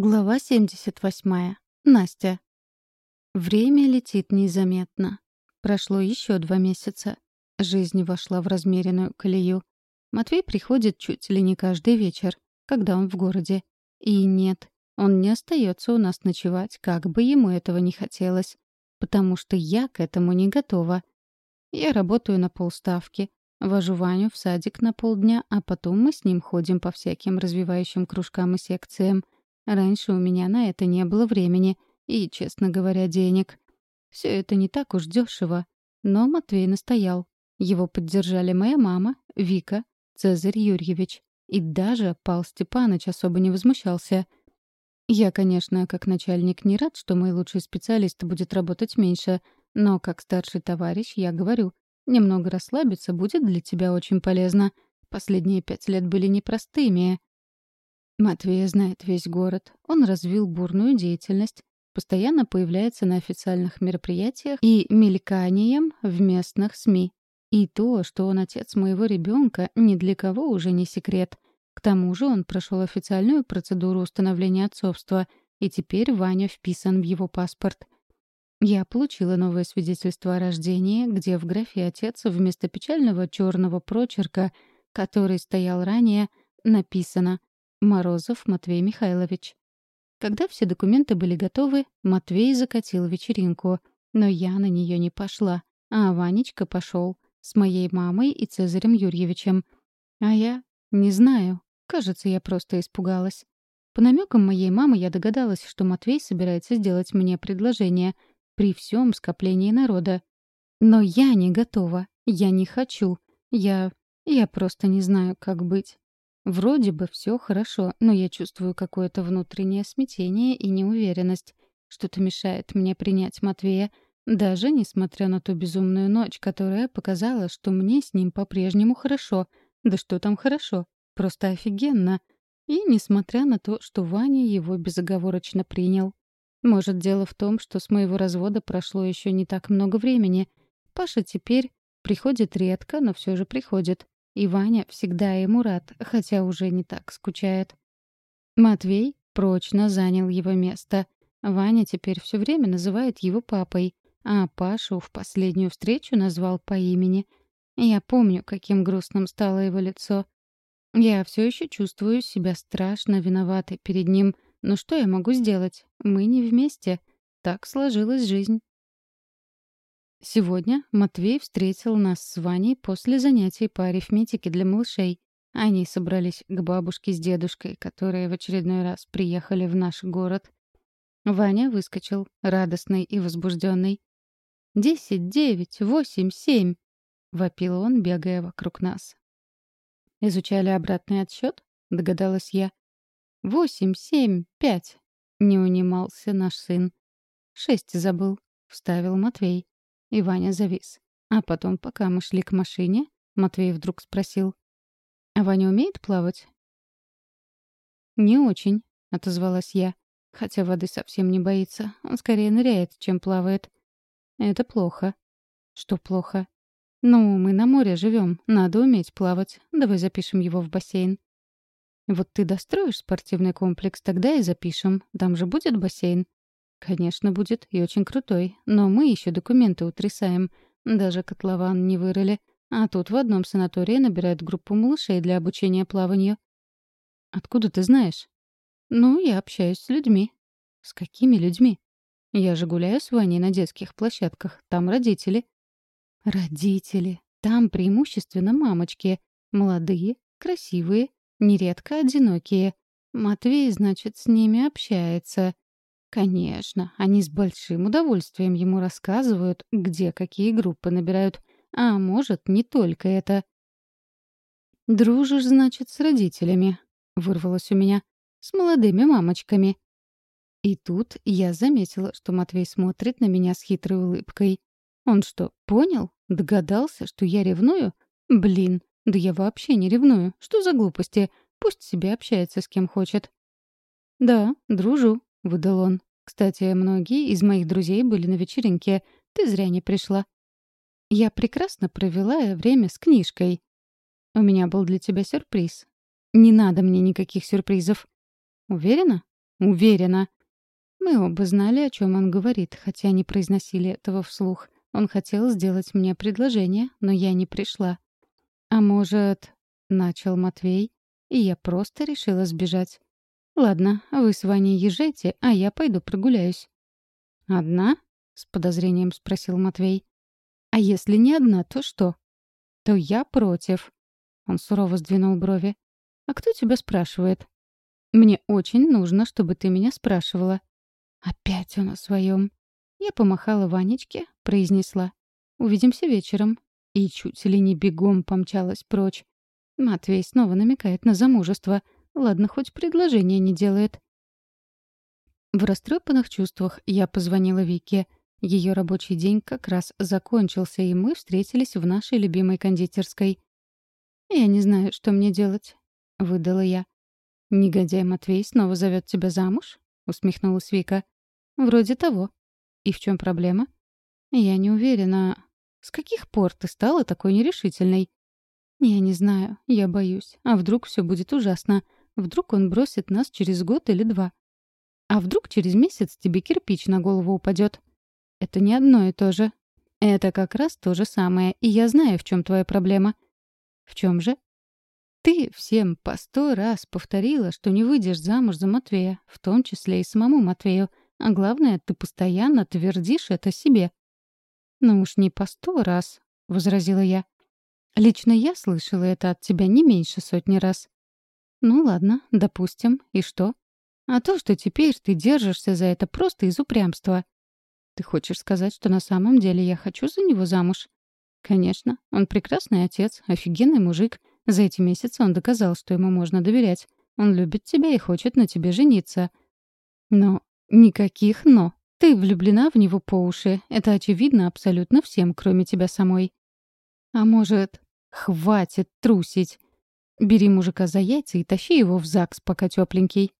Глава 78. Настя. Время летит незаметно. Прошло еще два месяца. Жизнь вошла в размеренную колею. Матвей приходит чуть ли не каждый вечер, когда он в городе. И нет, он не остается у нас ночевать, как бы ему этого не хотелось. Потому что я к этому не готова. Я работаю на полставки, вожу Ваню в садик на полдня, а потом мы с ним ходим по всяким развивающим кружкам и секциям — Раньше у меня на это не было времени и, честно говоря, денег. Все это не так уж дешево. Но Матвей настоял. Его поддержали моя мама, Вика, Цезарь Юрьевич. И даже Пал Степаныч особо не возмущался. Я, конечно, как начальник не рад, что мой лучший специалист будет работать меньше, но как старший товарищ я говорю, немного расслабиться будет для тебя очень полезно. Последние пять лет были непростыми. Матвей знает весь город. Он развил бурную деятельность, постоянно появляется на официальных мероприятиях и мельканием в местных СМИ. И то, что он отец моего ребенка, ни для кого уже не секрет. К тому же он прошел официальную процедуру установления отцовства, и теперь Ваня вписан в его паспорт. Я получила новое свидетельство о рождении, где в графе «отец» вместо печального черного прочерка, который стоял ранее, написано Морозов Матвей Михайлович. Когда все документы были готовы, Матвей закатил вечеринку, но я на нее не пошла, а Ванечка пошел с моей мамой и Цезарем Юрьевичем. А я не знаю, кажется, я просто испугалась. По намекам моей мамы я догадалась, что Матвей собирается сделать мне предложение при всем скоплении народа. Но я не готова, я не хочу, я... я просто не знаю, как быть. Вроде бы все хорошо, но я чувствую какое-то внутреннее смятение и неуверенность. Что-то мешает мне принять Матвея, даже несмотря на ту безумную ночь, которая показала, что мне с ним по-прежнему хорошо. Да что там хорошо? Просто офигенно. И несмотря на то, что Ваня его безоговорочно принял. Может, дело в том, что с моего развода прошло еще не так много времени. Паша теперь приходит редко, но все же приходит. И Ваня всегда ему рад, хотя уже не так скучает. Матвей прочно занял его место. Ваня теперь все время называет его папой, а Пашу в последнюю встречу назвал по имени. Я помню, каким грустным стало его лицо. Я все еще чувствую себя страшно виноватой перед ним. Но что я могу сделать? Мы не вместе. Так сложилась жизнь. Сегодня Матвей встретил нас с Ваней после занятий по арифметике для малышей. Они собрались к бабушке с дедушкой, которые в очередной раз приехали в наш город. Ваня выскочил, радостный и возбужденный. «Десять, девять, восемь, семь!» — вопил он, бегая вокруг нас. «Изучали обратный отсчет?» — догадалась я. «Восемь, семь, пять!» — не унимался наш сын. «Шесть забыл», — вставил Матвей. И Ваня завис. А потом, пока мы шли к машине, Матвей вдруг спросил. «А Ваня умеет плавать?» «Не очень», — отозвалась я. Хотя воды совсем не боится. Он скорее ныряет, чем плавает. «Это плохо». «Что плохо?» «Ну, мы на море живем. Надо уметь плавать. Давай запишем его в бассейн». «Вот ты достроишь спортивный комплекс, тогда и запишем. Там же будет бассейн». «Конечно, будет, и очень крутой. Но мы еще документы утрясаем. Даже котлован не вырыли. А тут в одном санатории набирают группу малышей для обучения плаванию». «Откуда ты знаешь?» «Ну, я общаюсь с людьми». «С какими людьми?» «Я же гуляю с Ваней на детских площадках. Там родители». «Родители. Там преимущественно мамочки. Молодые, красивые, нередко одинокие. Матвей, значит, с ними общается. Конечно, они с большим удовольствием ему рассказывают, где какие группы набирают. А может, не только это. «Дружишь, значит, с родителями», — вырвалось у меня. «С молодыми мамочками». И тут я заметила, что Матвей смотрит на меня с хитрой улыбкой. Он что, понял? Догадался, что я ревную? Блин, да я вообще не ревную. Что за глупости? Пусть себе общается с кем хочет. «Да, дружу», — выдал он. «Кстати, многие из моих друзей были на вечеринке. Ты зря не пришла». «Я прекрасно провела время с книжкой. У меня был для тебя сюрприз. Не надо мне никаких сюрпризов». «Уверена?» Уверена». Мы оба знали, о чем он говорит, хотя не произносили этого вслух. Он хотел сделать мне предложение, но я не пришла. «А может...» — начал Матвей, и я просто решила сбежать. «Ладно, вы с Ваней езжайте, а я пойду прогуляюсь». «Одна?» — с подозрением спросил Матвей. «А если не одна, то что?» «То я против». Он сурово сдвинул брови. «А кто тебя спрашивает?» «Мне очень нужно, чтобы ты меня спрашивала». Опять он о своем. Я помахала Ванечке, произнесла. «Увидимся вечером». И чуть ли не бегом помчалась прочь. Матвей снова намекает на замужество. Ладно, хоть предложение не делает. В растрепанных чувствах я позвонила Вике. Ее рабочий день как раз закончился, и мы встретились в нашей любимой кондитерской. «Я не знаю, что мне делать», — выдала я. «Негодяй Матвей снова зовет тебя замуж?» — усмехнулась Вика. «Вроде того. И в чем проблема?» «Я не уверена. С каких пор ты стала такой нерешительной?» «Я не знаю. Я боюсь. А вдруг все будет ужасно? Вдруг он бросит нас через год или два? А вдруг через месяц тебе кирпич на голову упадет? Это не одно и то же. Это как раз то же самое, и я знаю, в чем твоя проблема. В чем же? Ты всем по сто раз повторила, что не выйдешь замуж за Матвея, в том числе и самому Матвею. А главное, ты постоянно твердишь это себе. «Ну уж не по сто раз», — возразила я. «Лично я слышала это от тебя не меньше сотни раз». «Ну ладно, допустим. И что? А то, что теперь ты держишься за это просто из упрямства. Ты хочешь сказать, что на самом деле я хочу за него замуж? Конечно, он прекрасный отец, офигенный мужик. За эти месяцы он доказал, что ему можно доверять. Он любит тебя и хочет на тебе жениться. Но никаких «но». Ты влюблена в него по уши. Это очевидно абсолютно всем, кроме тебя самой. А может, хватит трусить? Бери мужика за яйца и тащи его в ЗАГС, пока тепленький.